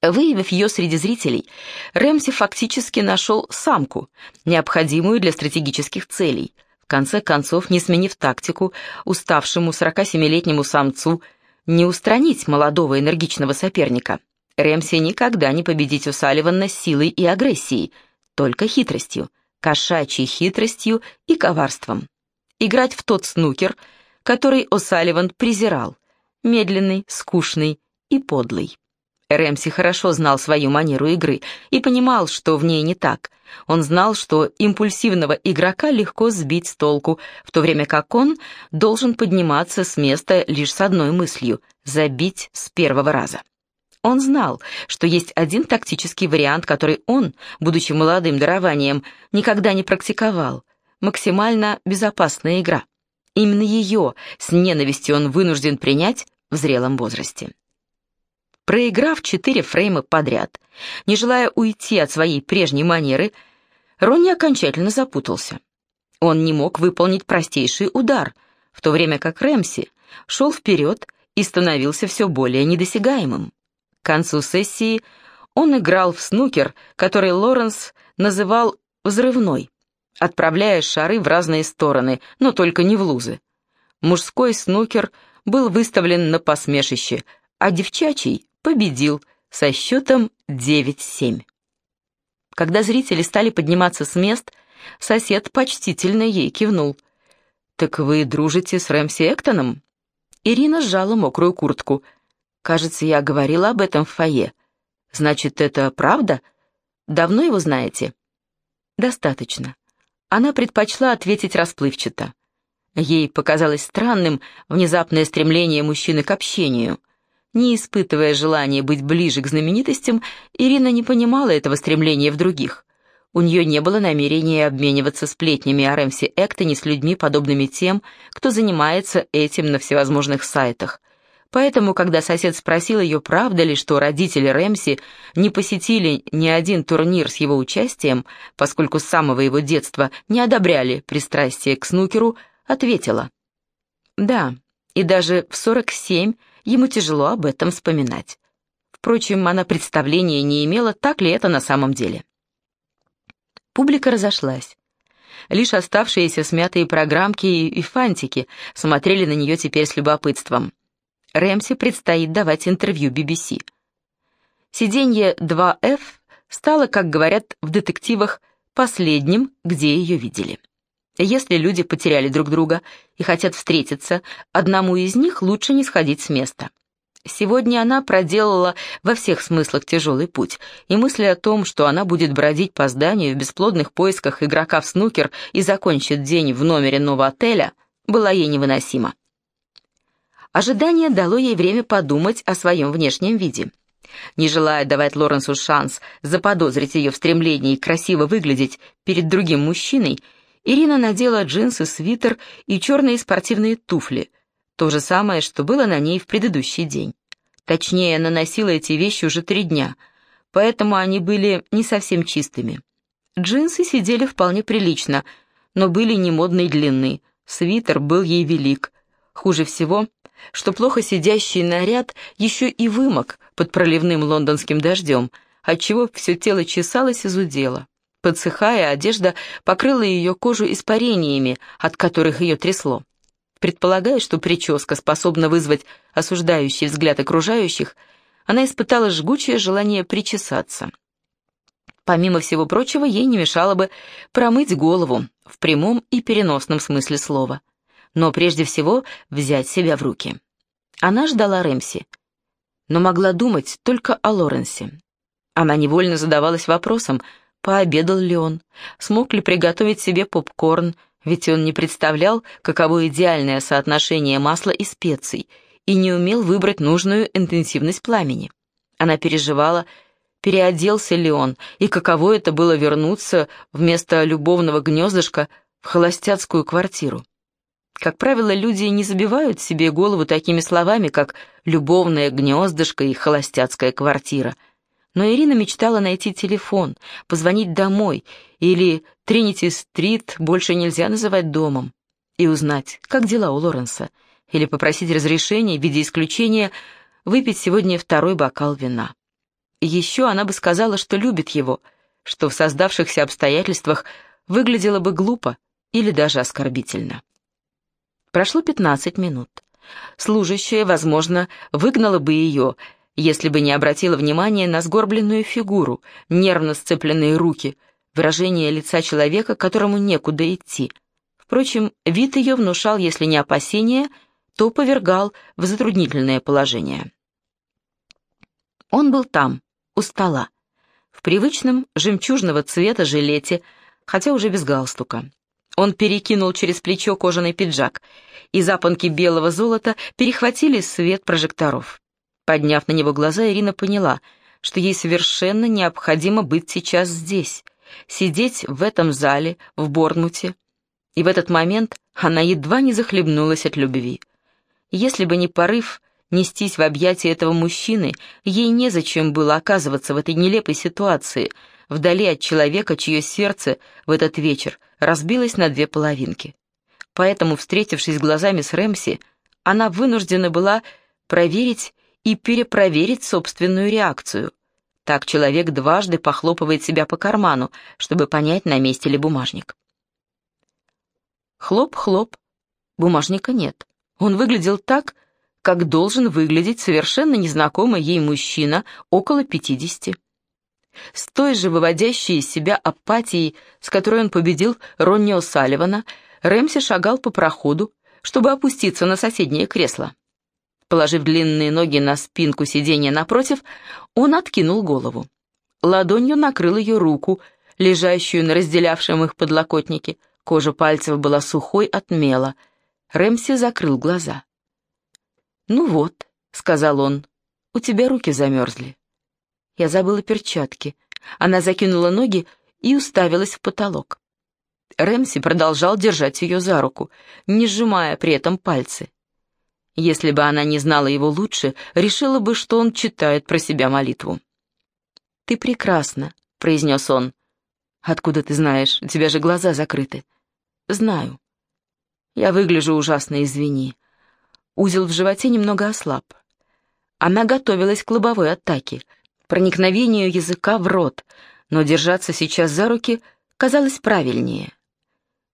Выявив ее среди зрителей, Рэмси фактически нашел самку, необходимую для стратегических целей. В конце концов, не сменив тактику, уставшему 47-летнему самцу не устранить молодого энергичного соперника. Рэмси никогда не победить О'Салливана силой и агрессией, только хитростью, кошачьей хитростью и коварством. Играть в тот снукер, который О'Салливан презирал, медленный, скучный и подлый. Рэмси хорошо знал свою манеру игры и понимал, что в ней не так. Он знал, что импульсивного игрока легко сбить с толку, в то время как он должен подниматься с места лишь с одной мыслью — забить с первого раза. Он знал, что есть один тактический вариант, который он, будучи молодым дарованием, никогда не практиковал — максимально безопасная игра. Именно ее с ненавистью он вынужден принять в зрелом возрасте. Проиграв четыре фрейма подряд, не желая уйти от своей прежней манеры, Ронни окончательно запутался. Он не мог выполнить простейший удар, в то время как Рэмси шел вперед и становился все более недосягаемым. К концу сессии он играл в снукер, который Лоренс называл «взрывной», отправляя шары в разные стороны, но только не в лузы. Мужской снукер был выставлен на посмешище, а девчачий победил со счетом 9-7. Когда зрители стали подниматься с мест, сосед почтительно ей кивнул. «Так вы дружите с Рэмси Эктоном?» Ирина сжала мокрую куртку. «Кажется, я говорила об этом в фойе. Значит, это правда? Давно его знаете?» «Достаточно». Она предпочла ответить расплывчато. Ей показалось странным внезапное стремление мужчины к общению. Не испытывая желания быть ближе к знаменитостям, Ирина не понимала этого стремления в других. У нее не было намерения обмениваться сплетнями о Рэмси Эктоне с людьми, подобными тем, кто занимается этим на всевозможных сайтах. Поэтому, когда сосед спросил ее, правда ли, что родители Рэмси не посетили ни один турнир с его участием, поскольку с самого его детства не одобряли пристрастие к снукеру, ответила. «Да, и даже в 47 ему тяжело об этом вспоминать. Впрочем, она представления не имела, так ли это на самом деле. Публика разошлась. Лишь оставшиеся смятые программки и фантики смотрели на нее теперь с любопытством. Рэмси предстоит давать интервью BBC. Сиденье 2F стало, как говорят в детективах, последним, где ее видели. Если люди потеряли друг друга и хотят встретиться, одному из них лучше не сходить с места. Сегодня она проделала во всех смыслах тяжелый путь, и мысль о том, что она будет бродить по зданию в бесплодных поисках игрока в снукер и закончит день в номере нового отеля, была ей невыносима. Ожидание дало ей время подумать о своем внешнем виде. Не желая давать Лоренсу шанс заподозрить ее в стремлении красиво выглядеть перед другим мужчиной, Ирина надела джинсы, свитер и черные спортивные туфли, то же самое, что было на ней в предыдущий день. Точнее, она носила эти вещи уже три дня, поэтому они были не совсем чистыми. Джинсы сидели вполне прилично, но были не модной длины, свитер был ей велик. Хуже всего, что плохо сидящий наряд еще и вымок под проливным лондонским дождем, отчего все тело чесалось и зудело. Подсыхая, одежда покрыла ее кожу испарениями, от которых ее трясло. Предполагая, что прическа способна вызвать осуждающий взгляд окружающих, она испытала жгучее желание причесаться. Помимо всего прочего, ей не мешало бы промыть голову в прямом и переносном смысле слова. Но прежде всего взять себя в руки. Она ждала Рэмси, но могла думать только о Лоренсе. Она невольно задавалась вопросом, пообедал ли он, смог ли приготовить себе попкорн, ведь он не представлял, каково идеальное соотношение масла и специй, и не умел выбрать нужную интенсивность пламени. Она переживала, переоделся ли он, и каково это было вернуться вместо любовного гнездышка в холостяцкую квартиру. Как правило, люди не забивают себе голову такими словами, как «любовное гнездышко» и «холостяцкая квартира», но Ирина мечтала найти телефон, позвонить домой, или Тринити-стрит больше нельзя называть домом, и узнать, как дела у Лоренса, или попросить разрешения в виде исключения выпить сегодня второй бокал вина. Еще она бы сказала, что любит его, что в создавшихся обстоятельствах выглядело бы глупо или даже оскорбительно. Прошло 15 минут. Служащая, возможно, выгнала бы ее, если бы не обратила внимания на сгорбленную фигуру, нервно сцепленные руки, выражение лица человека, которому некуда идти. Впрочем, вид ее внушал, если не опасения, то повергал в затруднительное положение. Он был там, у стола, в привычном жемчужного цвета жилете, хотя уже без галстука. Он перекинул через плечо кожаный пиджак, и запонки белого золота перехватили свет прожекторов. Подняв на него глаза, Ирина поняла, что ей совершенно необходимо быть сейчас здесь, сидеть в этом зале, в Борнмуте. И в этот момент она едва не захлебнулась от любви. Если бы не порыв нестись в объятия этого мужчины, ей незачем было оказываться в этой нелепой ситуации, вдали от человека, чье сердце в этот вечер разбилось на две половинки. Поэтому, встретившись глазами с Рэмси, она вынуждена была проверить и перепроверить собственную реакцию. Так человек дважды похлопывает себя по карману, чтобы понять, на месте ли бумажник. Хлоп-хлоп. Бумажника нет. Он выглядел так, как должен выглядеть совершенно незнакомый ей мужчина около пятидесяти с той же выводящей из себя апатией, с которой он победил Ронни О'Салливана, Рэмси шагал по проходу, чтобы опуститься на соседнее кресло. Положив длинные ноги на спинку сиденья напротив, он откинул голову. Ладонью накрыл ее руку, лежащую на разделявшем их подлокотнике. Кожа пальцев была сухой от мела. Рэмси закрыл глаза. «Ну вот», — сказал он, — «у тебя руки замерзли». Я забыла перчатки. Она закинула ноги и уставилась в потолок. Рэмси продолжал держать ее за руку, не сжимая при этом пальцы. Если бы она не знала его лучше, решила бы, что он читает про себя молитву. «Ты прекрасна», — произнес он. «Откуда ты знаешь? У тебя же глаза закрыты». «Знаю». «Я выгляжу ужасно, извини». Узел в животе немного ослаб. Она готовилась к лобовой атаке — проникновению языка в рот, но держаться сейчас за руки казалось правильнее.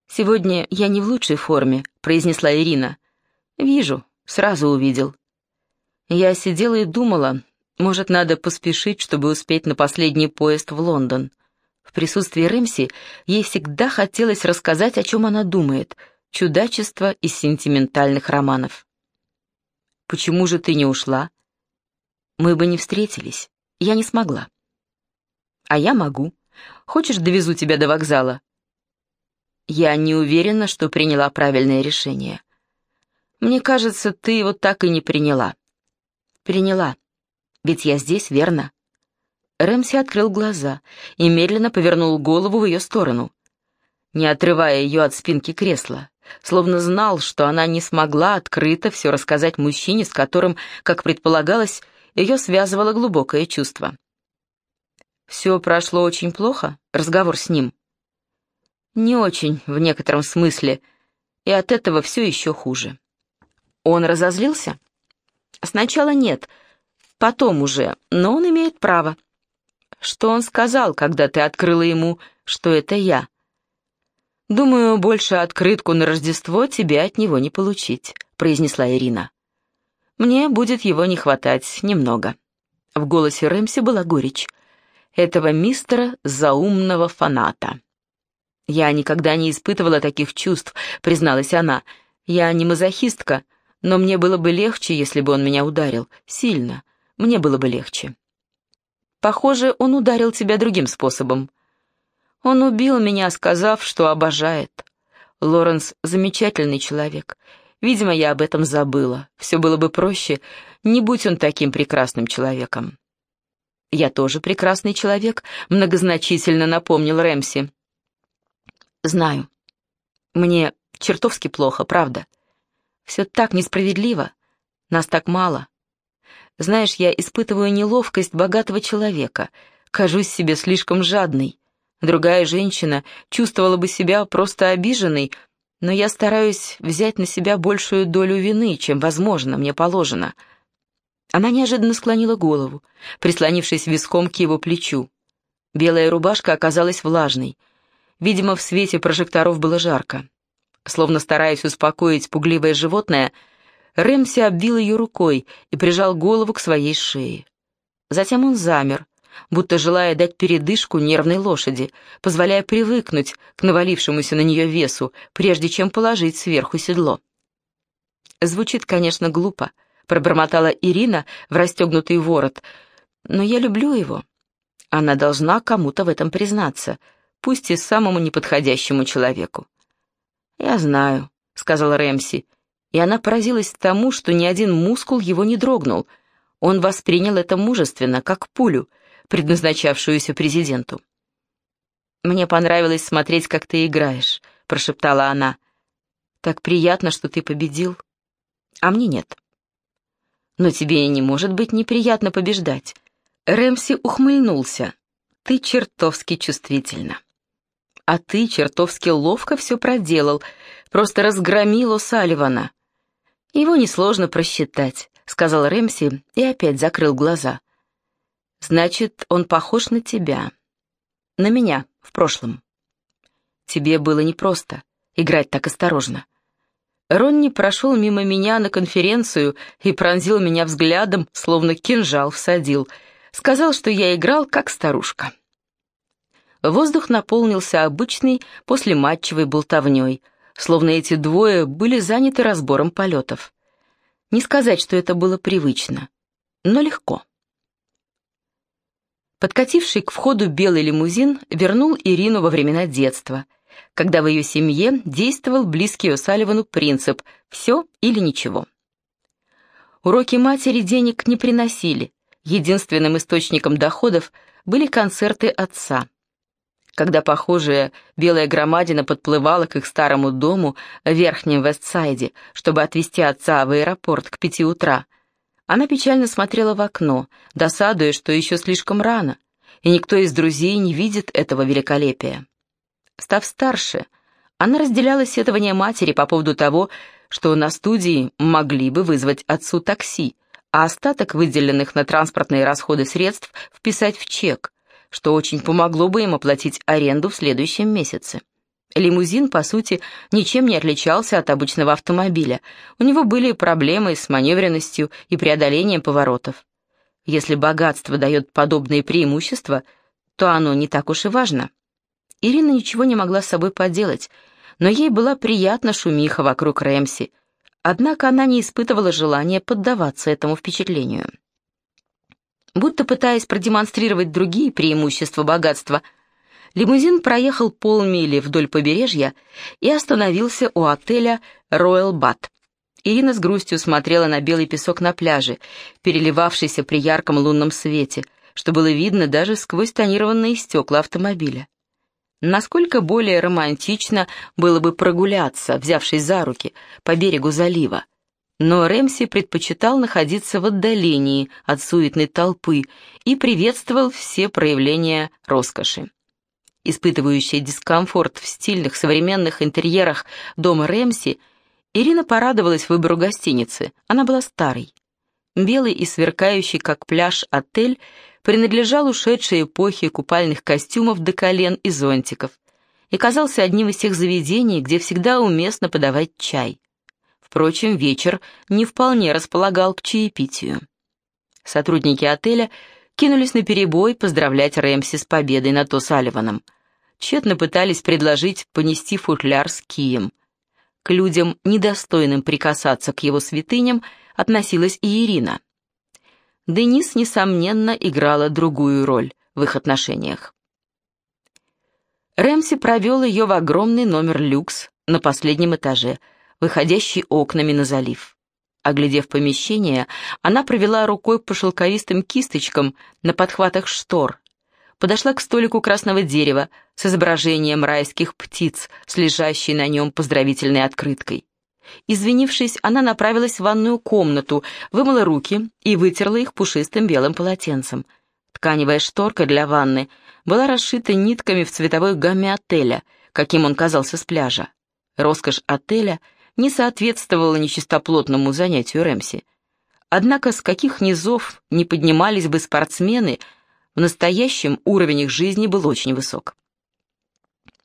«Сегодня я не в лучшей форме», — произнесла Ирина. «Вижу, сразу увидел». Я сидела и думала, может, надо поспешить, чтобы успеть на последний поезд в Лондон. В присутствии Рэмси ей всегда хотелось рассказать, о чем она думает, чудачество из сентиментальных романов. «Почему же ты не ушла?» «Мы бы не встретились». Я не смогла. А я могу. Хочешь, довезу тебя до вокзала? Я не уверена, что приняла правильное решение. Мне кажется, ты его так и не приняла. Приняла. Ведь я здесь, верно? Рэмси открыл глаза и медленно повернул голову в ее сторону, не отрывая ее от спинки кресла, словно знал, что она не смогла открыто все рассказать мужчине, с которым, как предполагалось, ее связывало глубокое чувство. Все прошло очень плохо, разговор с ним. Не очень, в некотором смысле, и от этого все еще хуже. Он разозлился? Сначала нет, потом уже, но он имеет право. Что он сказал, когда ты открыла ему, что это я? Думаю, больше открытку на Рождество тебе от него не получить, произнесла Ирина. Мне будет его не хватать немного». В голосе Рэмси была горечь. «Этого мистера заумного фаната». «Я никогда не испытывала таких чувств», — призналась она. «Я не мазохистка, но мне было бы легче, если бы он меня ударил. Сильно. Мне было бы легче». «Похоже, он ударил тебя другим способом». «Он убил меня, сказав, что обожает. Лоренс — замечательный человек. Видимо, я об этом забыла. Все было бы проще, не будь он таким прекрасным человеком. «Я тоже прекрасный человек», — многозначительно напомнил Рэмси. «Знаю. Мне чертовски плохо, правда. Все так несправедливо. Нас так мало. Знаешь, я испытываю неловкость богатого человека, кажусь себе слишком жадной. Другая женщина чувствовала бы себя просто обиженной, но я стараюсь взять на себя большую долю вины, чем, возможно, мне положено. Она неожиданно склонила голову, прислонившись виском к его плечу. Белая рубашка оказалась влажной. Видимо, в свете прожекторов было жарко. Словно стараясь успокоить пугливое животное, Рэмси обвил ее рукой и прижал голову к своей шее. Затем он замер, будто желая дать передышку нервной лошади, позволяя привыкнуть к навалившемуся на нее весу, прежде чем положить сверху седло. Звучит, конечно, глупо, пробормотала Ирина в расстегнутый ворот, но я люблю его. Она должна кому-то в этом признаться, пусть и самому неподходящему человеку. «Я знаю», — сказал Рэмси, и она поразилась тому, что ни один мускул его не дрогнул. Он воспринял это мужественно, как пулю, предназначавшуюся президенту. «Мне понравилось смотреть, как ты играешь», — прошептала она. «Так приятно, что ты победил, а мне нет». «Но тебе не может быть неприятно побеждать». Рэмси ухмыльнулся. «Ты чертовски чувствительна». «А ты чертовски ловко все проделал, просто разгромил О'Салливана». «Его несложно просчитать», — сказал Рэмси и опять закрыл глаза. «Значит, он похож на тебя. На меня в прошлом. Тебе было непросто играть так осторожно. Ронни прошел мимо меня на конференцию и пронзил меня взглядом, словно кинжал всадил. Сказал, что я играл как старушка. Воздух наполнился обычной послематчевой болтовней, словно эти двое были заняты разбором полетов. Не сказать, что это было привычно, но легко. Подкативший к входу белый лимузин вернул Ирину во времена детства — когда в ее семье действовал близкий О'Салливану принцип «все или ничего». Уроки матери денег не приносили, единственным источником доходов были концерты отца. Когда похожая белая громадина подплывала к их старому дому в Верхнем Вестсайде, чтобы отвезти отца в аэропорт к пяти утра, она печально смотрела в окно, досадуя, что еще слишком рано, и никто из друзей не видит этого великолепия. Став старше, она разделяла сетование матери по поводу того, что на студии могли бы вызвать отцу такси, а остаток выделенных на транспортные расходы средств вписать в чек, что очень помогло бы им оплатить аренду в следующем месяце. Лимузин, по сути, ничем не отличался от обычного автомобиля. У него были проблемы с маневренностью и преодолением поворотов. Если богатство дает подобные преимущества, то оно не так уж и важно. Ирина ничего не могла с собой поделать, но ей была приятна шумиха вокруг Рэмси, однако она не испытывала желания поддаваться этому впечатлению. Будто пытаясь продемонстрировать другие преимущества богатства, лимузин проехал полмили вдоль побережья и остановился у отеля «Роyal Бат». Ирина с грустью смотрела на белый песок на пляже, переливавшийся при ярком лунном свете, что было видно даже сквозь тонированные стекла автомобиля. Насколько более романтично было бы прогуляться, взявшись за руки, по берегу залива. Но Рэмси предпочитал находиться в отдалении от суетной толпы и приветствовал все проявления роскоши. Испытывающая дискомфорт в стильных современных интерьерах дома Рэмси, Ирина порадовалась выбору гостиницы. Она была старой. Белый и сверкающий, как пляж, отель принадлежал ушедшей эпохе купальных костюмов до колен и зонтиков и казался одним из тех заведений, где всегда уместно подавать чай. Впрочем, вечер не вполне располагал к чаепитию. Сотрудники отеля кинулись на перебой поздравлять Рэмси с победой над О'Салливаном. Тщетно пытались предложить понести футляр с кием. К людям, недостойным прикасаться к его святыням, относилась и Ирина. Денис, несомненно, играла другую роль в их отношениях. Рэмси провел ее в огромный номер люкс на последнем этаже, выходящий окнами на залив. Оглядев помещение, она провела рукой по шелковистым кисточкам на подхватах штор, подошла к столику красного дерева с изображением райских птиц с лежащей на нем поздравительной открыткой. Извинившись, она направилась в ванную комнату, вымыла руки и вытерла их пушистым белым полотенцем. Тканевая шторка для ванны была расшита нитками в цветовой гамме отеля, каким он казался с пляжа. Роскошь отеля не соответствовала нечистоплотному занятию Рэмси. Однако с каких низов не поднимались бы спортсмены, в настоящем уровень их жизни был очень высок.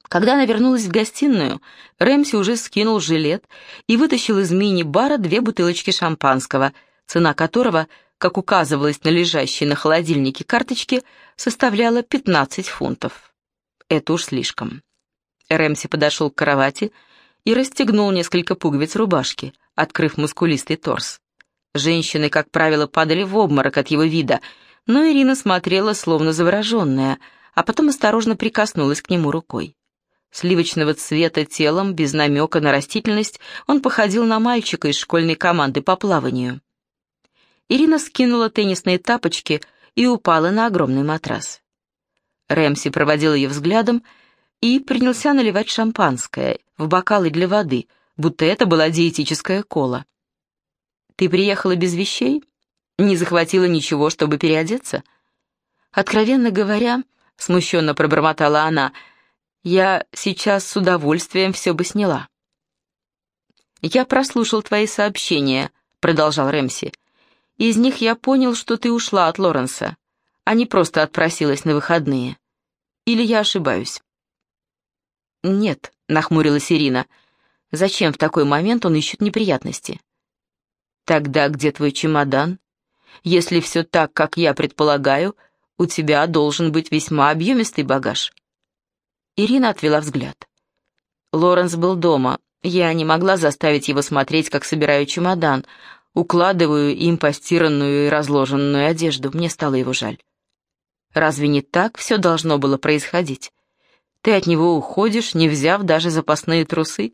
Когда она вернулась в гостиную, Рэмси уже скинул жилет и вытащил из мини-бара две бутылочки шампанского, цена которого, как указывалось на лежащей на холодильнике карточке, составляла 15 фунтов. Это уж слишком. Рэмси подошел к кровати и расстегнул несколько пуговиц рубашки, открыв мускулистый торс. Женщины, как правило, падали в обморок от его вида, но Ирина смотрела, словно завороженная, а потом осторожно прикоснулась к нему рукой. Сливочного цвета телом, без намека на растительность, он походил на мальчика из школьной команды по плаванию. Ирина скинула теннисные тапочки и упала на огромный матрас. Рэмси проводил ее взглядом и принялся наливать шампанское в бокалы для воды, будто это была диетическая кола. «Ты приехала без вещей? Не захватила ничего, чтобы переодеться?» «Откровенно говоря», — смущенно пробормотала она, — я сейчас с удовольствием все бы сняла. «Я прослушал твои сообщения», — продолжал Рэмси. «Из них я понял, что ты ушла от Лоренса, а не просто отпросилась на выходные. Или я ошибаюсь?» «Нет», — нахмурилась Ирина. «Зачем в такой момент он ищет неприятности?» «Тогда где твой чемодан? Если все так, как я предполагаю, у тебя должен быть весьма объемистый багаж». Ирина отвела взгляд. Лоренс был дома. Я не могла заставить его смотреть, как собираю чемодан, укладываю им постиранную и разложенную одежду. Мне стало его жаль. Разве не так все должно было происходить? Ты от него уходишь, не взяв даже запасные трусы.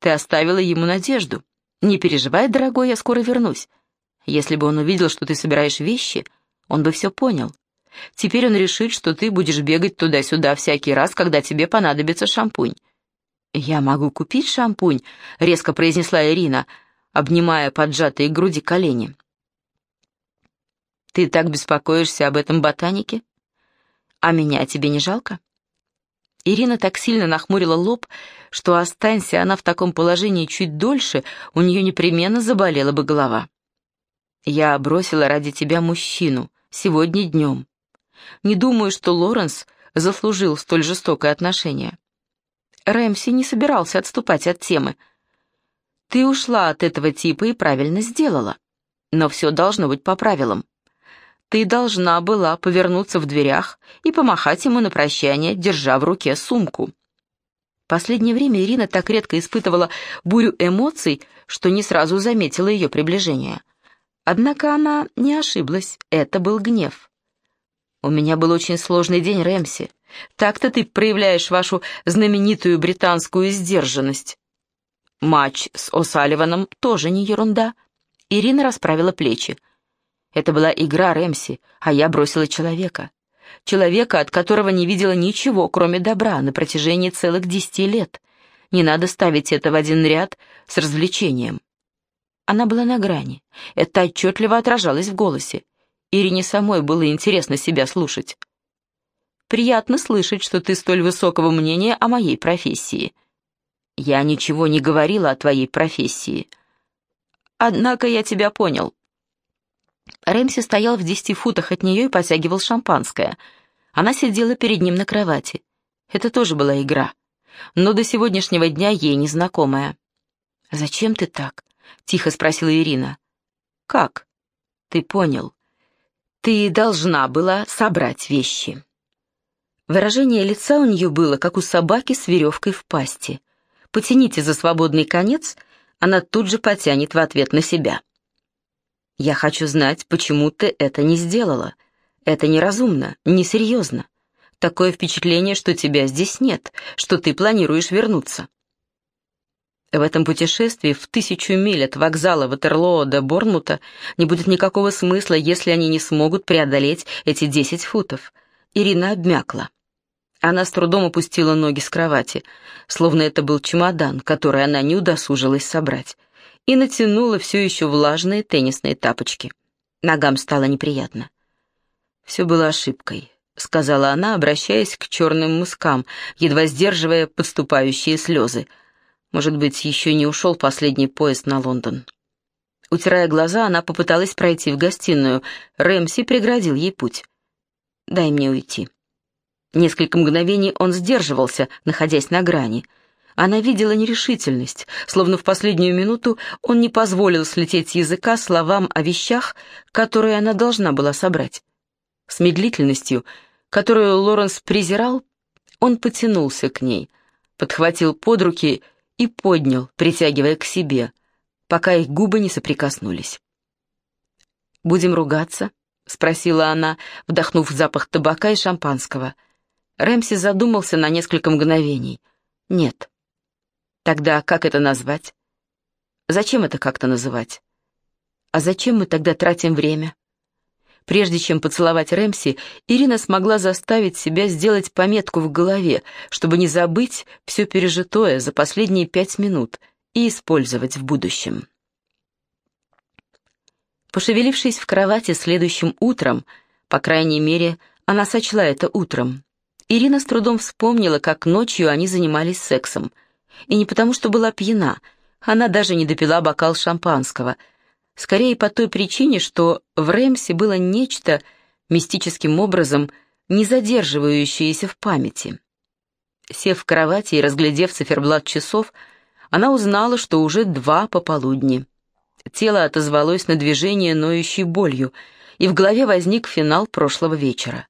Ты оставила ему надежду. Не переживай, дорогой, я скоро вернусь. Если бы он увидел, что ты собираешь вещи, он бы все понял. Теперь он решит, что ты будешь бегать туда-сюда всякий раз, когда тебе понадобится шампунь. «Я могу купить шампунь», — резко произнесла Ирина, обнимая поджатые груди колени. «Ты так беспокоишься об этом ботанике? А меня тебе не жалко?» Ирина так сильно нахмурила лоб, что останься она в таком положении чуть дольше, у нее непременно заболела бы голова. «Я бросила ради тебя мужчину, сегодня днем. Не думаю, что Лоренс заслужил столь жестокое отношение. Рэмси не собирался отступать от темы. Ты ушла от этого типа и правильно сделала. Но все должно быть по правилам. Ты должна была повернуться в дверях и помахать ему на прощание, держа в руке сумку. Последнее время Ирина так редко испытывала бурю эмоций, что не сразу заметила ее приближение. Однако она не ошиблась, это был гнев. «У меня был очень сложный день, Рэмси. Так-то ты проявляешь вашу знаменитую британскую сдержанность». Матч с О'Салливаном тоже не ерунда. Ирина расправила плечи. Это была игра Рэмси, а я бросила человека. Человека, от которого не видела ничего, кроме добра, на протяжении целых десяти лет. Не надо ставить это в один ряд с развлечением. Она была на грани. Это отчетливо отражалось в голосе. Ирине самой было интересно себя слушать. «Приятно слышать, что ты столь высокого мнения о моей профессии». «Я ничего не говорила о твоей профессии». «Однако я тебя понял». Рэмси стоял в десяти футах от нее и потягивал шампанское. Она сидела перед ним на кровати. Это тоже была игра, но до сегодняшнего дня ей незнакомая. «Зачем ты так?» — тихо спросила Ирина. «Как?» «Ты понял. Ты должна была собрать вещи». Выражение лица у нее было, как у собаки с веревкой в пасти. Потяните за свободный конец, она тут же потянет в ответ на себя. «Я хочу знать, почему ты это не сделала. Это неразумно, несерьезно. Такое впечатление, что тебя здесь нет, что ты планируешь вернуться». В этом путешествии в тысячу миль от вокзала Ватерлоо до Борнмута не будет никакого смысла, если они не смогут преодолеть эти десять футов. Ирина обмякла. Она с трудом опустила ноги с кровати, словно это был чемодан, который она не удосужилась собрать, и натянула все еще влажные теннисные тапочки. Ногам стало неприятно. «Все было ошибкой», — сказала она, обращаясь к черным мыскам, едва сдерживая подступающие слезы — может быть, еще не ушел последний поезд на Лондон. Утирая глаза, она попыталась пройти в гостиную. Рэмси преградил ей путь. «Дай мне уйти». Несколько мгновений он сдерживался, находясь на грани. Она видела нерешительность, словно в последнюю минуту он не позволил слететь с языка словам о вещах, которые она должна была собрать. С медлительностью, которую Лоренс презирал, он потянулся к ней, подхватил под руки и поднял, притягивая к себе, пока их губы не соприкоснулись. «Будем ругаться?» — спросила она, вдохнув запах табака и шампанского — Рэмси задумался на несколько мгновений. «Нет». «Тогда как это назвать?» «Зачем это как-то называть?» «А зачем мы тогда тратим время?» Прежде чем поцеловать Рэмси, Ирина смогла заставить себя сделать пометку в голове, чтобы не забыть все пережитое за последние пять минут и использовать в будущем. Пошевелившись в кровати следующим утром, по крайней мере, она сочла это утром, Ирина с трудом вспомнила, как ночью они занимались сексом. И не потому, что была пьяна, она даже не допила бокал шампанского. Скорее по той причине, что в Рэмсе было нечто мистическим образом не задерживающееся в памяти. Сев в кровати и разглядев циферблат часов, она узнала, что уже два пополудни. Тело отозвалось на движение ноющей болью, и в голове возник финал прошлого вечера.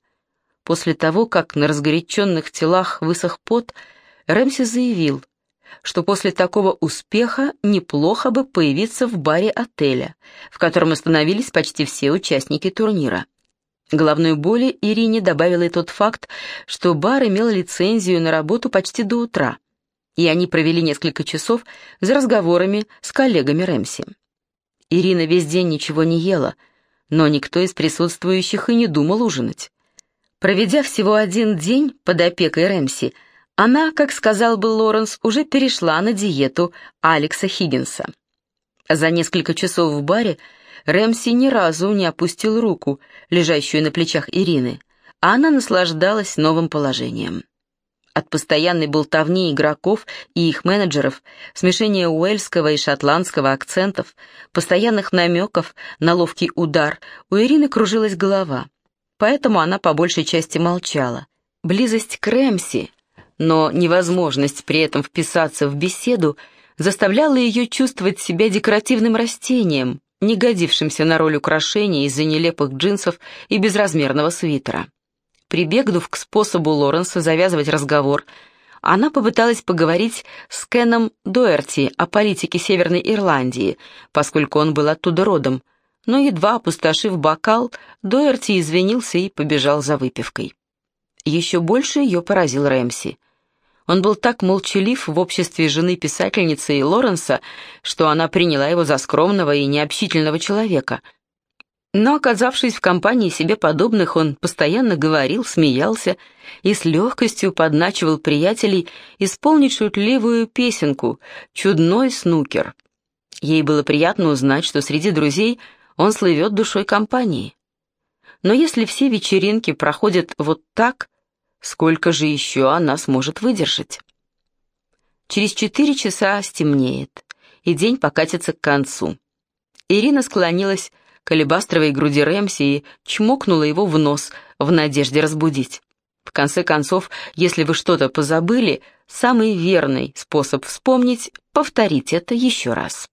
После того, как на разгоряченных телах высох пот, Рэмси заявил, что после такого успеха неплохо бы появиться в баре отеля, в котором остановились почти все участники турнира. Головной боли Ирине добавил и тот факт, что бар имел лицензию на работу почти до утра, и они провели несколько часов за разговорами с коллегами Рэмси. Ирина весь день ничего не ела, но никто из присутствующих и не думал ужинать. Проведя всего один день под опекой Рэмси, она, как сказал бы Лоренс, уже перешла на диету Алекса Хиггинса. За несколько часов в баре Рэмси ни разу не опустил руку, лежащую на плечах Ирины, а она наслаждалась новым положением. От постоянной болтовни игроков и их менеджеров, смешения уэльского и шотландского акцентов, постоянных намеков на ловкий удар, у Ирины кружилась голова – поэтому она по большей части молчала. Близость к Рэмси, но невозможность при этом вписаться в беседу заставляла ее чувствовать себя декоративным растением, не годившимся на роль украшения из-за нелепых джинсов и безразмерного свитера. Прибегнув к способу Лоренса завязывать разговор, она попыталась поговорить с Кеном Дуэрти о политике Северной Ирландии, поскольку он был оттуда родом, но едва опустошив бокал, Доерти извинился и побежал за выпивкой. Еще больше ее поразил Рэмси. Он был так молчалив в обществе жены писательницы и Лоренса, что она приняла его за скромного и необщительного человека. Но, оказавшись в компании себе подобных, он постоянно говорил, смеялся и с легкостью подначивал приятелей исполнить шутливую песенку «Чудной снукер». Ей было приятно узнать, что среди друзей – он слывет душой компании. Но если все вечеринки проходят вот так, сколько же еще она сможет выдержать? Через четыре часа стемнеет, и день покатится к концу. Ирина склонилась к алебастровой груди Рэмси и чмокнула его в нос в надежде разбудить. В конце концов, если вы что-то позабыли, самый верный способ вспомнить — повторить это еще раз.